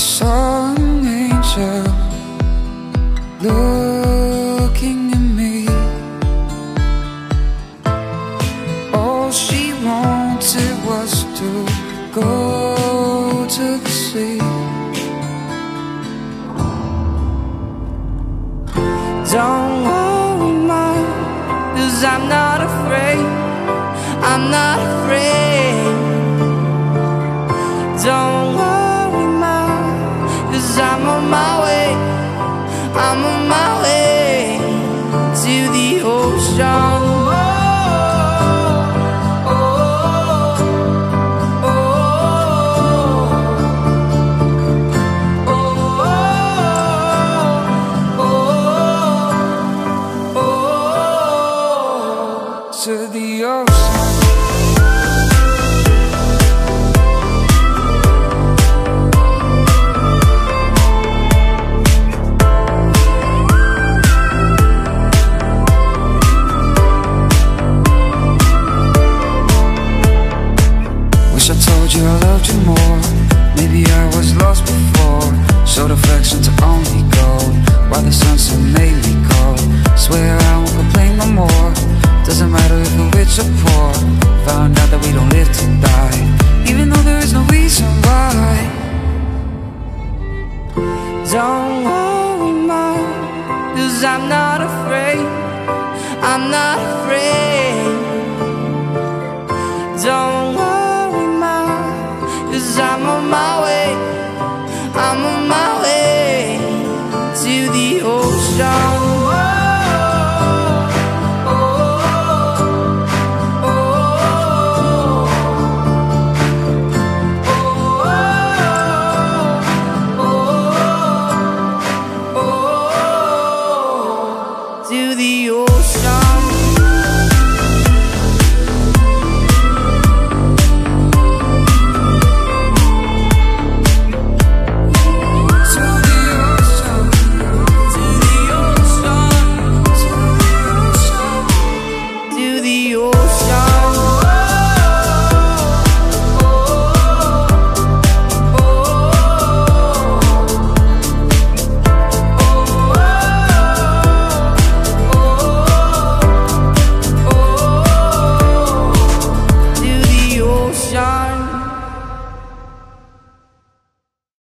angel looking at me. All she wanted was to go to the sea. Don't worry, cause I'm not to the ocean. I told you I loved you more. Maybe I was lost before. Showed affection to only gold. so Found out that we don't live to die Even though there is no reason why. Don't worry, mom Cause I'm not afraid. I'm not afraid. Don't worry, mom Cause I'm on my way. I'm on my way To the ocean.